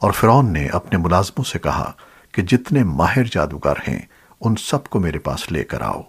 اور فرعون نے اپنے ملازموں سے کہا کہ جتنے ماہر جادوگر ہیں، ان سب کو میرے پاس لے کر آؤ۔